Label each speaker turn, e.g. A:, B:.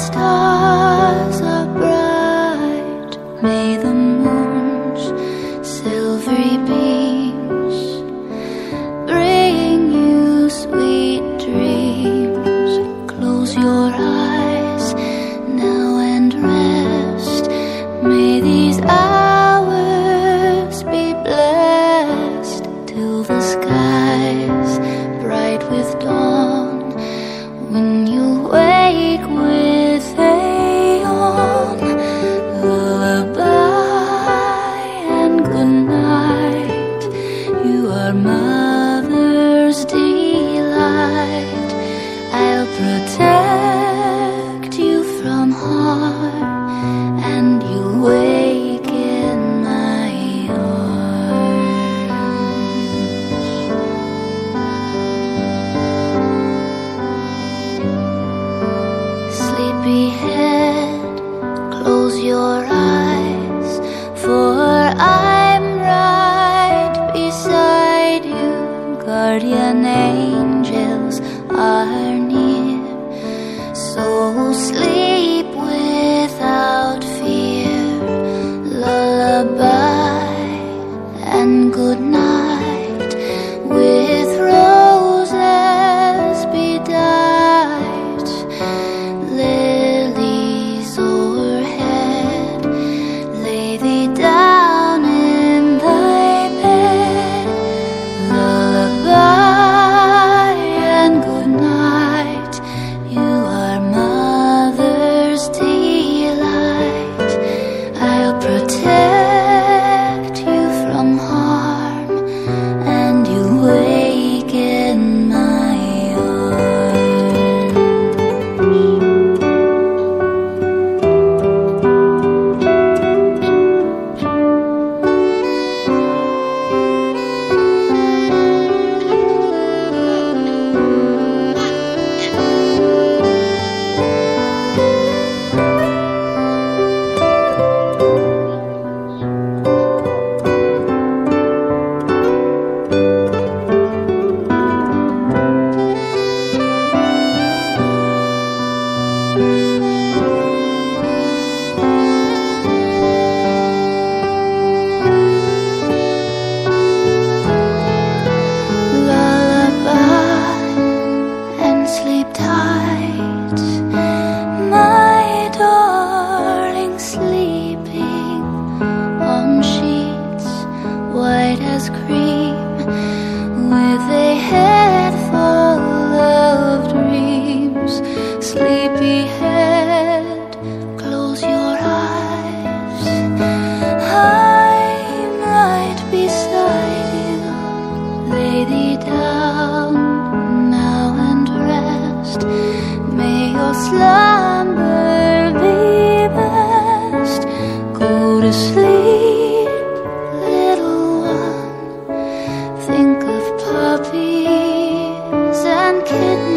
A: Star. Hard. kid